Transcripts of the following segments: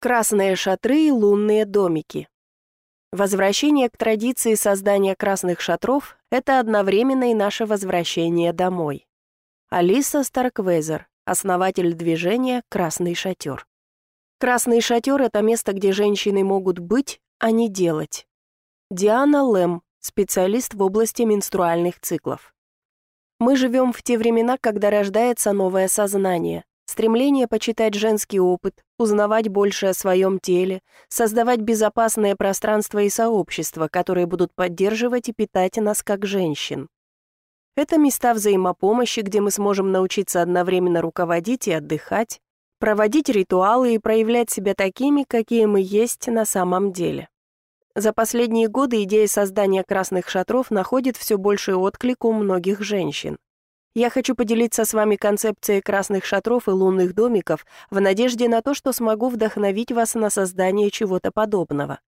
Красные шатры и лунные домики. Возвращение к традиции создания красных шатров – это одновременно и наше возвращение домой. Алиса Старквезер, основатель движения «Красный шатер». Красный шатер – это место, где женщины могут быть, а не делать. Диана Лэм, специалист в области менструальных циклов. Мы живем в те времена, когда рождается новое сознание, Стремление почитать женский опыт, узнавать больше о своем теле, создавать безопасное пространство и сообщества, которые будут поддерживать и питать нас как женщин. Это места взаимопомощи, где мы сможем научиться одновременно руководить и отдыхать, проводить ритуалы и проявлять себя такими, какие мы есть на самом деле. За последние годы идея создания красных шатров находит все больший отклик у многих женщин. Я хочу поделиться с вами концепцией красных шатров и лунных домиков в надежде на то, что смогу вдохновить вас на создание чего-то подобного.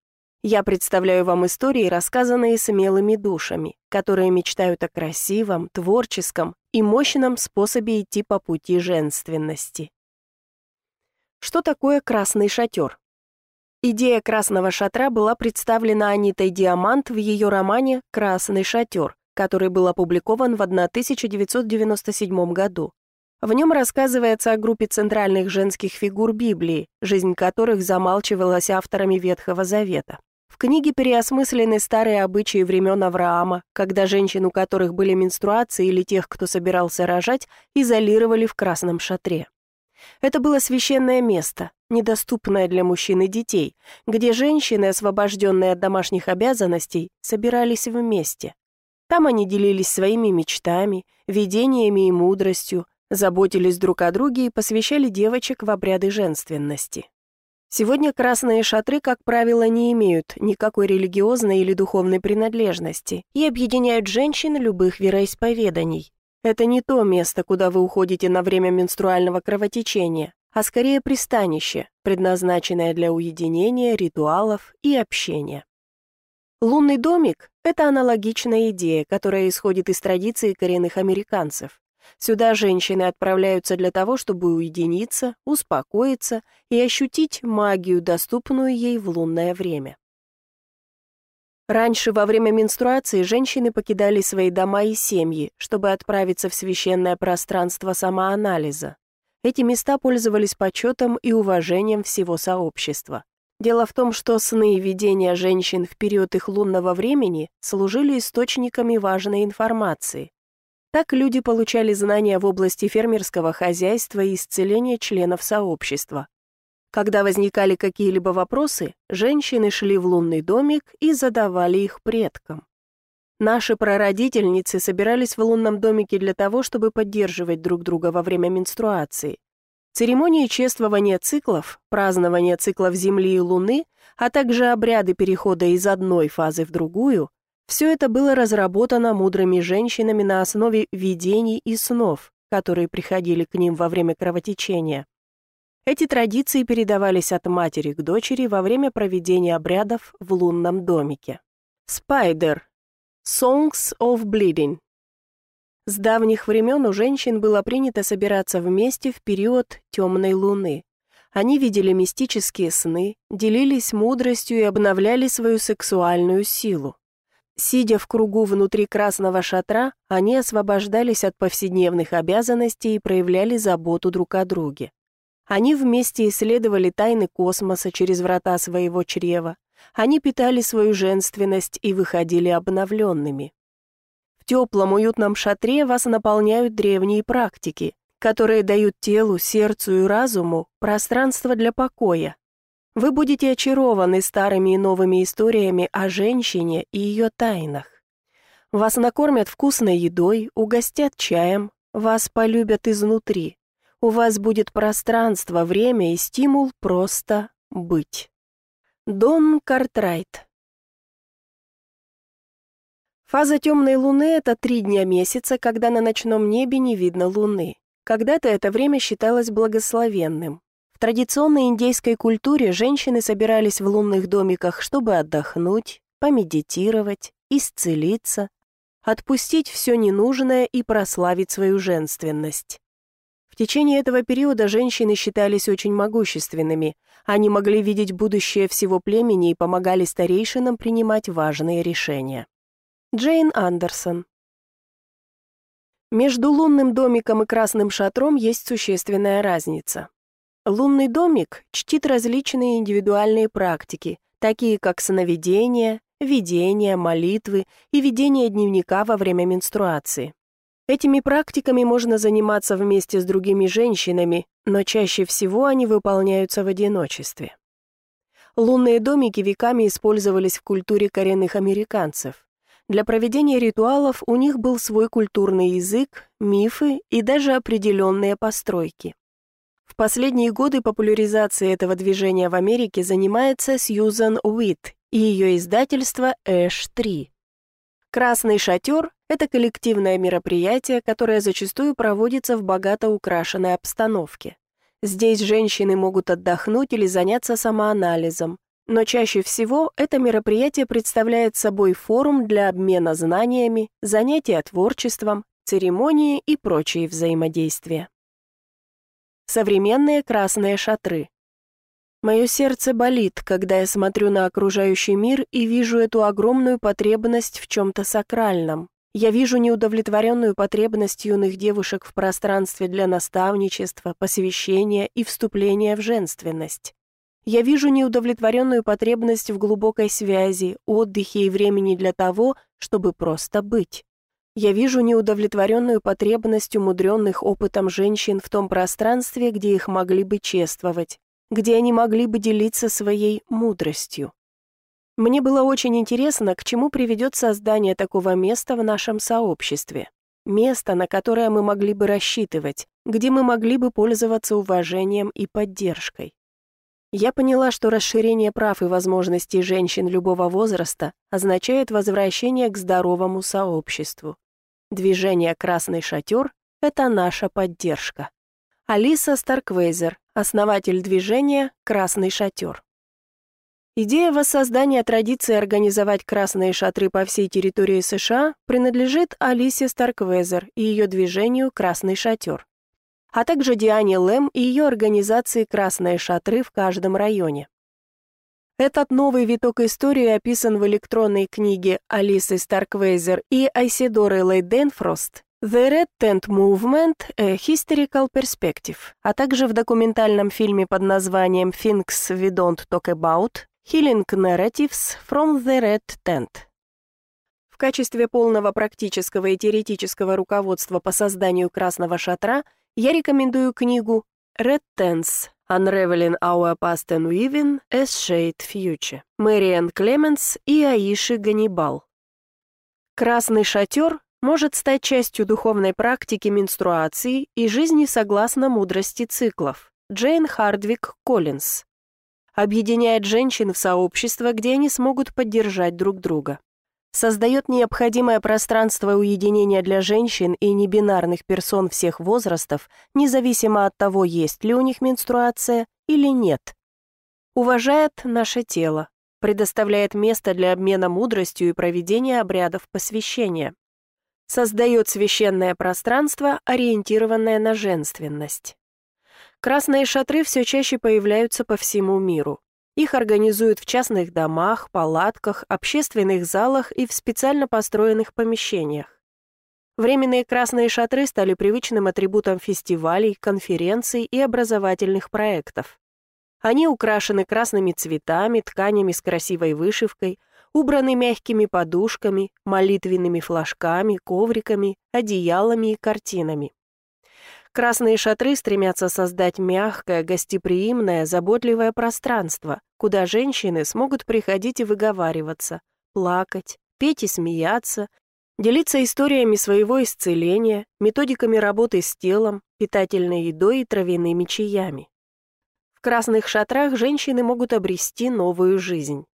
Я представляю вам истории, рассказанные смелыми душами, которые мечтают о красивом, творческом и мощном способе идти по пути женственности. Что такое красный шатер? Идея красного шатра была представлена Анитой Диамант в ее романе «Красный шатер», который был опубликован в 1997 году. В нем рассказывается о группе центральных женских фигур Библии, жизнь которых замалчивалась авторами Ветхого Завета. В книге переосмыслены старые обычаи времен Авраама, когда женщин, у которых были менструации или тех, кто собирался рожать, изолировали в красном шатре. Это было священное место, недоступное для мужчин и детей, где женщины, освобожденные от домашних обязанностей, собирались вместе. Там они делились своими мечтами, видениями и мудростью, заботились друг о друге и посвящали девочек в обряды женственности. Сегодня красные шатры, как правило, не имеют никакой религиозной или духовной принадлежности и объединяют женщин любых вероисповеданий. Это не то место, куда вы уходите на время менструального кровотечения, а скорее пристанище, предназначенное для уединения, ритуалов и общения. Лунный домик – это аналогичная идея, которая исходит из традиции коренных американцев. Сюда женщины отправляются для того, чтобы уединиться, успокоиться и ощутить магию, доступную ей в лунное время. Раньше, во время менструации, женщины покидали свои дома и семьи, чтобы отправиться в священное пространство самоанализа. Эти места пользовались почетом и уважением всего сообщества. Дело в том, что сны и видения женщин в период их лунного времени служили источниками важной информации. Так люди получали знания в области фермерского хозяйства и исцеления членов сообщества. Когда возникали какие-либо вопросы, женщины шли в лунный домик и задавали их предкам. Наши прародительницы собирались в лунном домике для того, чтобы поддерживать друг друга во время менструации, Церемонии чествования циклов, празднования циклов Земли и Луны, а также обряды перехода из одной фазы в другую, все это было разработано мудрыми женщинами на основе видений и снов, которые приходили к ним во время кровотечения. Эти традиции передавались от матери к дочери во время проведения обрядов в лунном домике. Spider. Songs of Bleeding. С давних времен у женщин было принято собираться вместе в период темной луны. Они видели мистические сны, делились мудростью и обновляли свою сексуальную силу. Сидя в кругу внутри красного шатра, они освобождались от повседневных обязанностей и проявляли заботу друг о друге. Они вместе исследовали тайны космоса через врата своего чрева. Они питали свою женственность и выходили обновленными теплом, уютном шатре вас наполняют древние практики, которые дают телу, сердцу и разуму пространство для покоя. Вы будете очарованы старыми и новыми историями о женщине и ее тайнах. Вас накормят вкусной едой, угостят чаем, вас полюбят изнутри. У вас будет пространство, время и стимул просто быть. Дон Картрайт Фаза темной луны – это три дня месяца, когда на ночном небе не видно луны. Когда-то это время считалось благословенным. В традиционной индейской культуре женщины собирались в лунных домиках, чтобы отдохнуть, помедитировать, исцелиться, отпустить все ненужное и прославить свою женственность. В течение этого периода женщины считались очень могущественными. Они могли видеть будущее всего племени и помогали старейшинам принимать важные решения. Джейн Андерсон Между лунным домиком и красным шатром есть существенная разница. Лунный домик чтит различные индивидуальные практики, такие как сновидение, видение, молитвы и ведение дневника во время менструации. Этими практиками можно заниматься вместе с другими женщинами, но чаще всего они выполняются в одиночестве. Лунные домики веками использовались в культуре коренных американцев. Для проведения ритуалов у них был свой культурный язык, мифы и даже определенные постройки. В последние годы популяризацией этого движения в Америке занимается Сьюзан Уит и ее издательство «Эш-3». Красный шатер – это коллективное мероприятие, которое зачастую проводится в богато украшенной обстановке. Здесь женщины могут отдохнуть или заняться самоанализом, но чаще всего это мероприятие представляет собой форум для обмена знаниями, занятия творчеством, церемонии и прочие взаимодействия. Современные красные шатры – Мое сердце болит, когда я смотрю на окружающий мир и вижу эту огромную потребность в чем-то сакральном. Я вижу неудовлетворенную потребность юных девушек в пространстве для наставничества, посвящения и вступления в женственность. Я вижу неудовлетворенную потребность в глубокой связи, отдыхе и времени для того, чтобы просто быть. Я вижу неудовлетворенную потребность умудренных опытом женщин в том пространстве, где их могли бы чествовать, где они могли бы делиться своей мудростью. Мне было очень интересно, к чему приведет создание такого места в нашем сообществе. Место, на которое мы могли бы рассчитывать, где мы могли бы пользоваться уважением и поддержкой. Я поняла, что расширение прав и возможностей женщин любого возраста означает возвращение к здоровому сообществу. Движение «Красный шатер» — это наша поддержка. Алиса Старквейзер, основатель движения «Красный шатер». Идея воссоздания традиции организовать красные шатры по всей территории США принадлежит Алисе Старквезер и ее движению «Красный шатер», а также Диане Лэм и ее организации «Красные шатры» в каждом районе. Этот новый виток истории описан в электронной книге Алисы Старквейзер и Айседоры Лейденфрост The Red Tent Movement – A Historical Perspective, а также в документальном фильме под названием Things We Don't Talk About – Healing Narratives from the Red Tent. В качестве полного практического и теоретического руководства по созданию красного шатра я рекомендую книгу Red Tents – Unraveling Our Past and Weaving a Shade Future Мэриан Клеменс и Аиши Ганнибал. Красный шатер может стать частью духовной практики менструации и жизни согласно мудрости циклов. Джейн Хардвик Коллинз. Объединяет женщин в сообщество, где они смогут поддержать друг друга. Создает необходимое пространство уединения для женщин и небинарных персон всех возрастов, независимо от того, есть ли у них менструация или нет. Уважает наше тело, предоставляет место для обмена мудростью и проведения обрядов посвящения создает священное пространство, ориентированное на женственность. Красные шатры все чаще появляются по всему миру. Их организуют в частных домах, палатках, общественных залах и в специально построенных помещениях. Временные красные шатры стали привычным атрибутом фестивалей, конференций и образовательных проектов. Они украшены красными цветами, тканями с красивой вышивкой – убраны мягкими подушками, молитвенными флажками, ковриками, одеялами и картинами. Красные шатры стремятся создать мягкое, гостеприимное, заботливое пространство, куда женщины смогут приходить и выговариваться, плакать, петь и смеяться, делиться историями своего исцеления, методиками работы с телом, питательной едой и травяными чаями. В красных шатрах женщины могут обрести новую жизнь.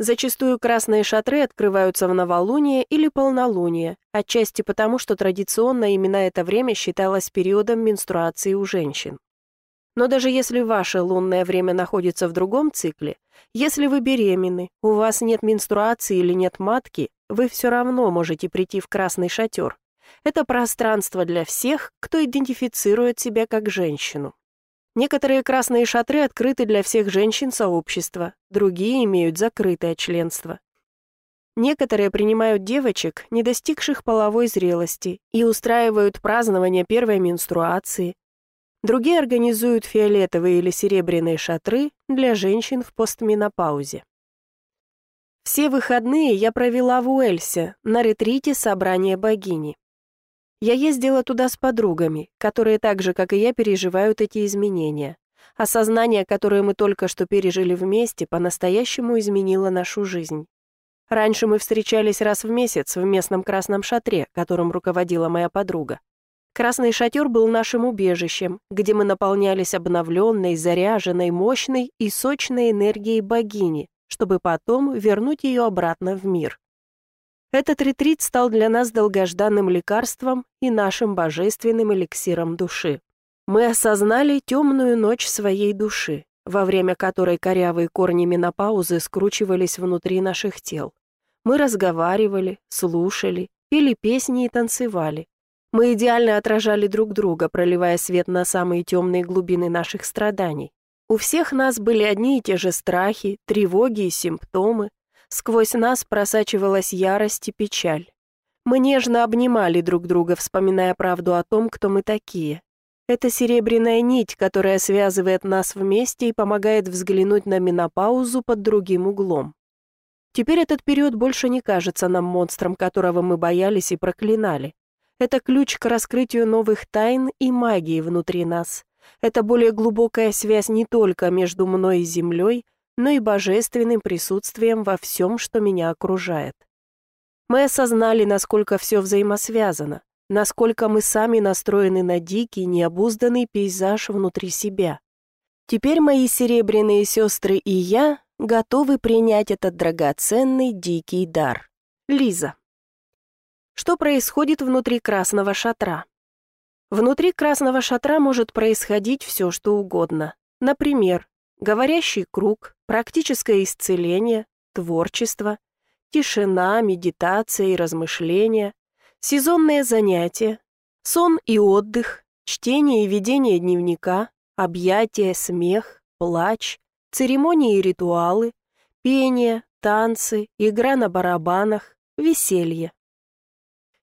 Зачастую красные шатры открываются в новолуние или полнолуние, отчасти потому, что традиционно именно это время считалось периодом менструации у женщин. Но даже если ваше лунное время находится в другом цикле, если вы беременны, у вас нет менструации или нет матки, вы все равно можете прийти в красный шатер. Это пространство для всех, кто идентифицирует себя как женщину. Некоторые красные шатры открыты для всех женщин сообщества, другие имеют закрытое членство. Некоторые принимают девочек, не достигших половой зрелости, и устраивают празднование первой менструации. Другие организуют фиолетовые или серебряные шатры для женщин в постменопаузе. Все выходные я провела в Уэльсе, на ретрите собрания богини. Я ездила туда с подругами, которые так же, как и я, переживают эти изменения. Осознание, которое мы только что пережили вместе, по-настоящему изменило нашу жизнь. Раньше мы встречались раз в месяц в местном красном шатре, которым руководила моя подруга. Красный шатер был нашим убежищем, где мы наполнялись обновленной, заряженной, мощной и сочной энергией богини, чтобы потом вернуть ее обратно в мир. Этот ретрит стал для нас долгожданным лекарством и нашим божественным эликсиром души. Мы осознали темную ночь своей души, во время которой корявые корни менопаузы скручивались внутри наших тел. Мы разговаривали, слушали, пели песни и танцевали. Мы идеально отражали друг друга, проливая свет на самые темные глубины наших страданий. У всех нас были одни и те же страхи, тревоги и симптомы, Сквозь нас просачивалась ярость и печаль. Мы нежно обнимали друг друга, вспоминая правду о том, кто мы такие. Это серебряная нить, которая связывает нас вместе и помогает взглянуть на менопаузу под другим углом. Теперь этот период больше не кажется нам монстром, которого мы боялись и проклинали. Это ключ к раскрытию новых тайн и магии внутри нас. Это более глубокая связь не только между мной и Землей, но и божественным присутствием во всем, что меня окружает. Мы осознали, насколько все взаимосвязано, насколько мы сами настроены на дикий, необузданный пейзаж внутри себя. Теперь мои серебряные сестры и я готовы принять этот драгоценный дикий дар. Лиза. Что происходит внутри красного шатра? Внутри красного шатра может происходить все, что угодно. Например, говорящий круг, практическое исцеление, творчество, тишина, медитация и размышления, сезонные занятия, сон и отдых, чтение и ведение дневника, объятия, смех, плач, церемонии и ритуалы, пение, танцы, игра на барабанах, веселье.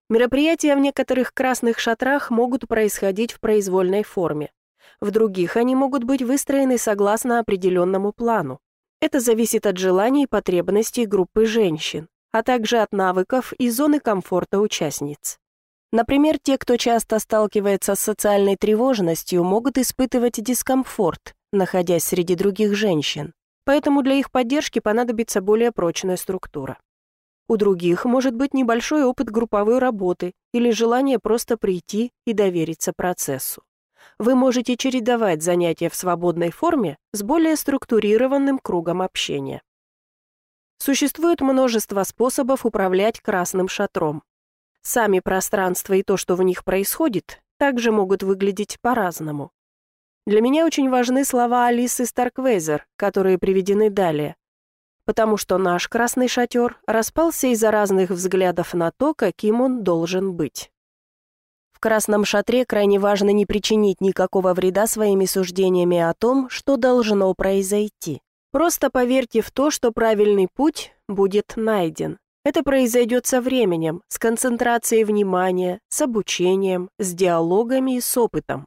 Мероприятия в некоторых красных шатрах могут происходить в произвольной форме. В других они могут быть выстроены согласно определенному плану. Это зависит от желаний и потребностей группы женщин, а также от навыков и зоны комфорта участниц. Например, те, кто часто сталкивается с социальной тревожностью, могут испытывать дискомфорт, находясь среди других женщин, поэтому для их поддержки понадобится более прочная структура. У других может быть небольшой опыт групповой работы или желание просто прийти и довериться процессу вы можете чередовать занятия в свободной форме с более структурированным кругом общения. Существует множество способов управлять красным шатром. Сами пространства и то, что в них происходит, также могут выглядеть по-разному. Для меня очень важны слова Алисы Старквейзер, которые приведены далее, потому что наш красный шатер распался из-за разных взглядов на то, каким он должен быть. В красном шатре крайне важно не причинить никакого вреда своими суждениями о том, что должно произойти. Просто поверьте в то, что правильный путь будет найден. Это произойдет со временем, с концентрацией внимания, с обучением, с диалогами и с опытом.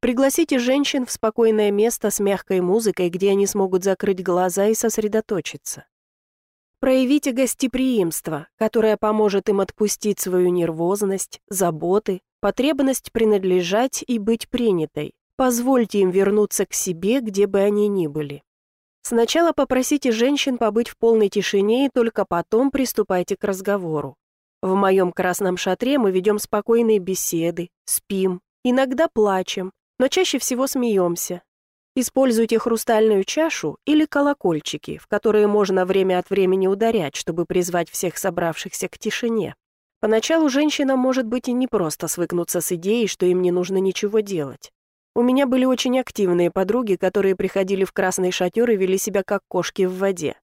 Пригласите женщин в спокойное место с мягкой музыкой, где они смогут закрыть глаза и сосредоточиться. Проявите гостеприимство, которое поможет им отпустить свою нервозность, заботы, потребность принадлежать и быть принятой. Позвольте им вернуться к себе, где бы они ни были. Сначала попросите женщин побыть в полной тишине и только потом приступайте к разговору. В моем красном шатре мы ведем спокойные беседы, спим, иногда плачем, но чаще всего смеемся, Используйте хрустальную чашу или колокольчики, в которые можно время от времени ударять, чтобы призвать всех собравшихся к тишине. Поначалу женщинам может быть и непросто свыкнуться с идеей, что им не нужно ничего делать. У меня были очень активные подруги, которые приходили в красный шатер и вели себя как кошки в воде.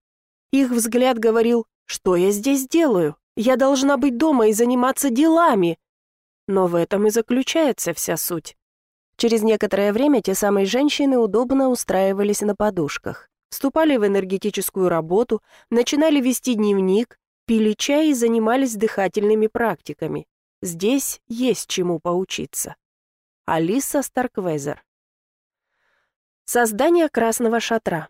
Их взгляд говорил, что я здесь делаю? Я должна быть дома и заниматься делами. Но в этом и заключается вся суть. Через некоторое время те самые женщины удобно устраивались на подушках, вступали в энергетическую работу, начинали вести дневник, пили чай и занимались дыхательными практиками. Здесь есть чему поучиться. Алиса Старквезер. Создание красного шатра.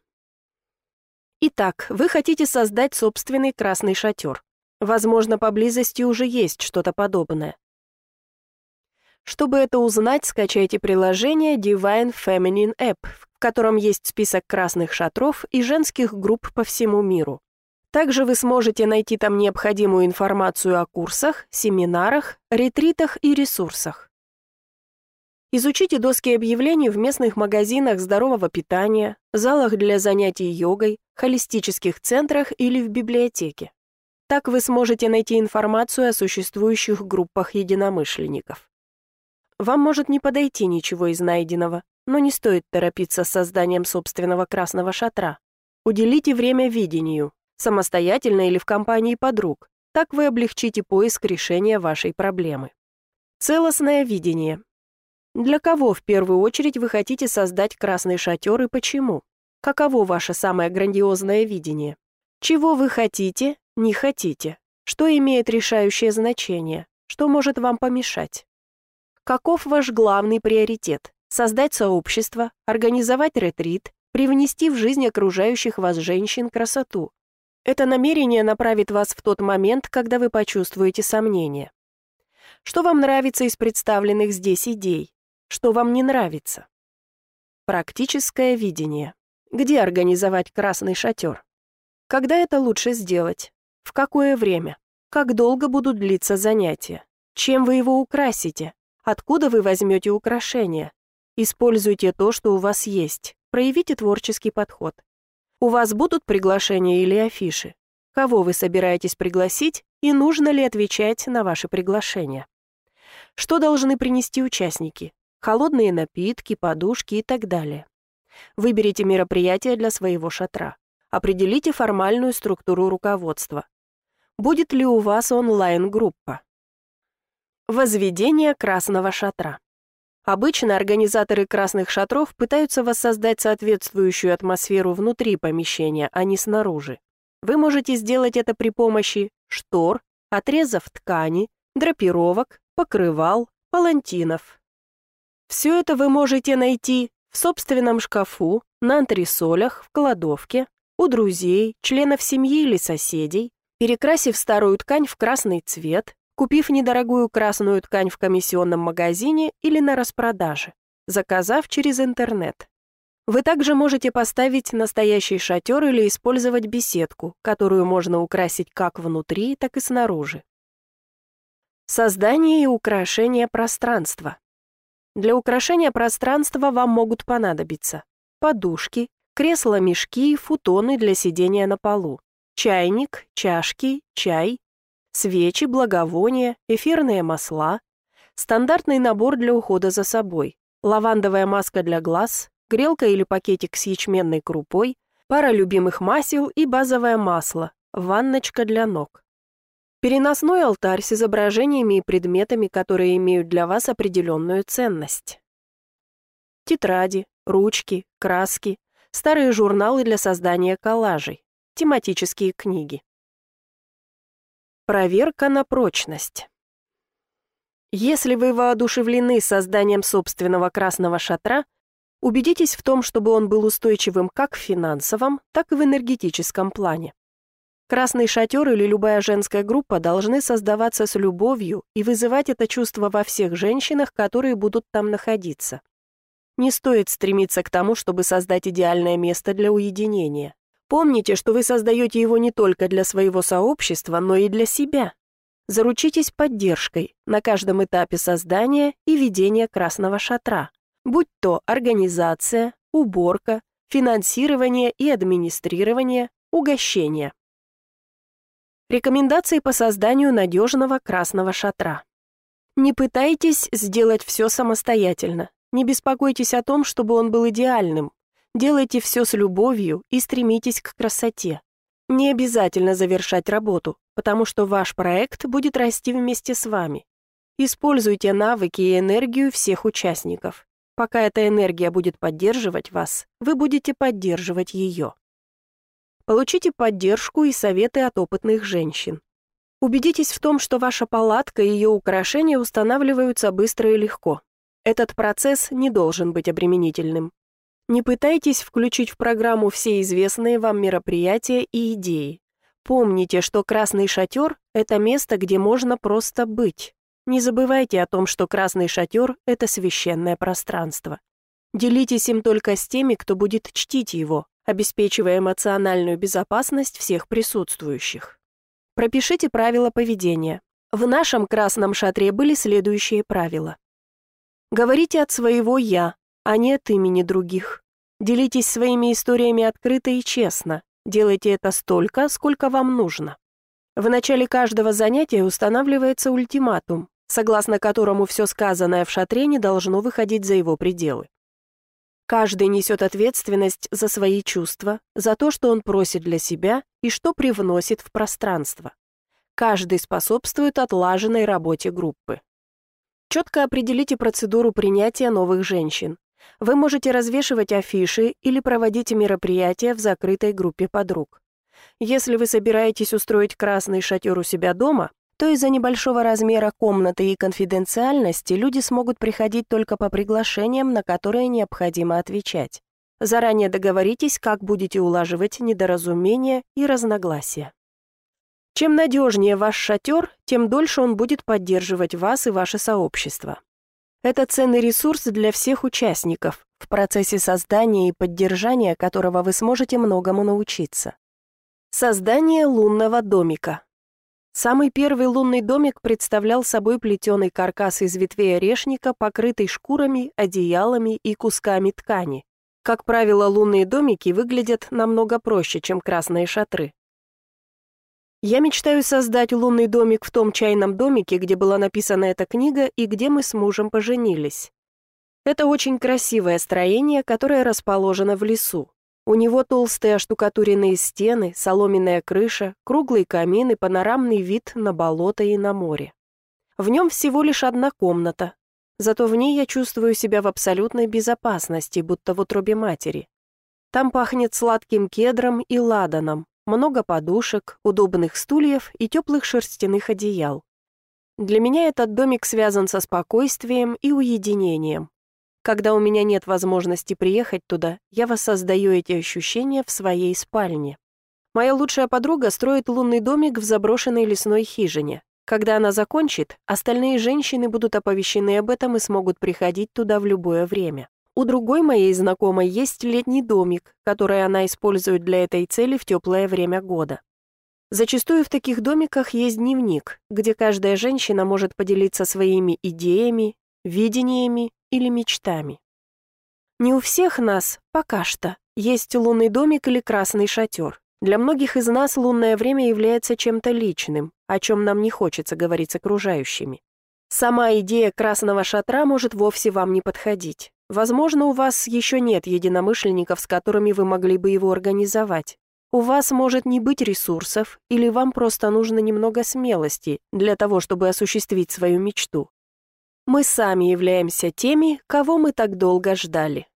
Итак, вы хотите создать собственный красный шатер. Возможно, поблизости уже есть что-то подобное. Чтобы это узнать, скачайте приложение Divine Feminine App, в котором есть список красных шатров и женских групп по всему миру. Также вы сможете найти там необходимую информацию о курсах, семинарах, ретритах и ресурсах. Изучите доски объявлений в местных магазинах здорового питания, залах для занятий йогой, холистических центрах или в библиотеке. Так вы сможете найти информацию о существующих группах единомышленников. Вам может не подойти ничего из найденного, но не стоит торопиться с созданием собственного красного шатра. Уделите время видению, самостоятельно или в компании подруг. Так вы облегчите поиск решения вашей проблемы. Целостное видение. Для кого в первую очередь вы хотите создать красный шатер и почему? Каково ваше самое грандиозное видение? Чего вы хотите, не хотите? Что имеет решающее значение? Что может вам помешать? Каков ваш главный приоритет? Создать сообщество, организовать ретрит, привнести в жизнь окружающих вас женщин красоту. Это намерение направит вас в тот момент, когда вы почувствуете сомнение. Что вам нравится из представленных здесь идей? Что вам не нравится? Практическое видение. Где организовать красный шатер? Когда это лучше сделать? В какое время? Как долго будут длиться занятия? Чем вы его украсите? Откуда вы возьмете украшения? Используйте то, что у вас есть. Проявите творческий подход. У вас будут приглашения или афиши? Кого вы собираетесь пригласить и нужно ли отвечать на ваши приглашения? Что должны принести участники? Холодные напитки, подушки и так далее. Выберите мероприятие для своего шатра. Определите формальную структуру руководства. Будет ли у вас онлайн-группа? Возведение красного шатра. Обычно организаторы красных шатров пытаются воссоздать соответствующую атмосферу внутри помещения, а не снаружи. Вы можете сделать это при помощи штор, отрезов ткани, драпировок, покрывал, палантинов. Все это вы можете найти в собственном шкафу, на антресолях, в кладовке, у друзей, членов семьи или соседей, перекрасив старую ткань в красный цвет, купив недорогую красную ткань в комиссионном магазине или на распродаже, заказав через интернет. Вы также можете поставить настоящий шатер или использовать беседку, которую можно украсить как внутри, так и снаружи. Создание и украшение пространства. Для украшения пространства вам могут понадобиться подушки, кресла-мешки футоны для сидения на полу, чайник, чашки, чай, свечи, благовония, эфирные масла, стандартный набор для ухода за собой, лавандовая маска для глаз, грелка или пакетик с ячменной крупой, пара любимых масел и базовое масло, ванночка для ног. Переносной алтарь с изображениями и предметами, которые имеют для вас определенную ценность. Тетради, ручки, краски, старые журналы для создания коллажей, тематические книги. Проверка на прочность. Если вы воодушевлены созданием собственного красного шатра, убедитесь в том, чтобы он был устойчивым как в финансовом, так и в энергетическом плане. Красный шатер или любая женская группа должны создаваться с любовью и вызывать это чувство во всех женщинах, которые будут там находиться. Не стоит стремиться к тому, чтобы создать идеальное место для уединения. Помните, что вы создаете его не только для своего сообщества, но и для себя. Заручитесь поддержкой на каждом этапе создания и ведения красного шатра, будь то организация, уборка, финансирование и администрирование, угощение. Рекомендации по созданию надежного красного шатра. Не пытайтесь сделать все самостоятельно. Не беспокойтесь о том, чтобы он был идеальным. Делайте все с любовью и стремитесь к красоте. Не обязательно завершать работу, потому что ваш проект будет расти вместе с вами. Используйте навыки и энергию всех участников. Пока эта энергия будет поддерживать вас, вы будете поддерживать ее. Получите поддержку и советы от опытных женщин. Убедитесь в том, что ваша палатка и ее украшения устанавливаются быстро и легко. Этот процесс не должен быть обременительным. Не пытайтесь включить в программу все известные вам мероприятия и идеи. Помните, что красный шатер – это место, где можно просто быть. Не забывайте о том, что красный шатер – это священное пространство. Делитесь им только с теми, кто будет чтить его, обеспечивая эмоциональную безопасность всех присутствующих. Пропишите правила поведения. В нашем красном шатре были следующие правила. Говорите от своего «я», а не от имени других. Делитесь своими историями открыто и честно. Делайте это столько, сколько вам нужно. В начале каждого занятия устанавливается ультиматум, согласно которому все сказанное в шатре не должно выходить за его пределы. Каждый несет ответственность за свои чувства, за то, что он просит для себя и что привносит в пространство. Каждый способствует отлаженной работе группы. Четко определите процедуру принятия новых женщин. Вы можете развешивать афиши или проводить мероприятия в закрытой группе подруг. Если вы собираетесь устроить красный шатер у себя дома, то из-за небольшого размера комнаты и конфиденциальности люди смогут приходить только по приглашениям, на которые необходимо отвечать. Заранее договоритесь, как будете улаживать недоразумения и разногласия. Чем надежнее ваш шатер, тем дольше он будет поддерживать вас и ваше сообщество. Это ценный ресурс для всех участников, в процессе создания и поддержания которого вы сможете многому научиться. Создание лунного домика. Самый первый лунный домик представлял собой плетеный каркас из ветвей орешника, покрытый шкурами, одеялами и кусками ткани. Как правило, лунные домики выглядят намного проще, чем красные шатры. Я мечтаю создать лунный домик в том чайном домике, где была написана эта книга и где мы с мужем поженились. Это очень красивое строение, которое расположено в лесу. У него толстые оштукатуренные стены, соломенная крыша, круглый камин и панорамный вид на болото и на море. В нем всего лишь одна комната, зато в ней я чувствую себя в абсолютной безопасности, будто в утробе матери. Там пахнет сладким кедром и ладаном, много подушек, удобных стульев и теплых шерстяных одеял. Для меня этот домик связан со спокойствием и уединением, когда у меня нет возможности приехать туда, я воссоздаю эти ощущения в своей спальне. Моя лучшая подруга строит лунный домик в заброшенной лесной хижине. Когда она закончит, остальные женщины будут оповещены об этом и смогут приходить туда в любое время. У другой моей знакомой есть летний домик, который она использует для этой цели в теплое время года. Зачастую в таких домиках есть дневник, где каждая женщина может поделиться своими идеями, видениями или мечтами. Не у всех нас, пока что, есть лунный домик или красный шатер. Для многих из нас лунное время является чем-то личным, о чем нам не хочется говорить с окружающими. Сама идея красного шатра может вовсе вам не подходить. Возможно, у вас еще нет единомышленников, с которыми вы могли бы его организовать. У вас может не быть ресурсов, или вам просто нужно немного смелости для того, чтобы осуществить свою мечту. Мы сами являемся теми, кого мы так долго ждали.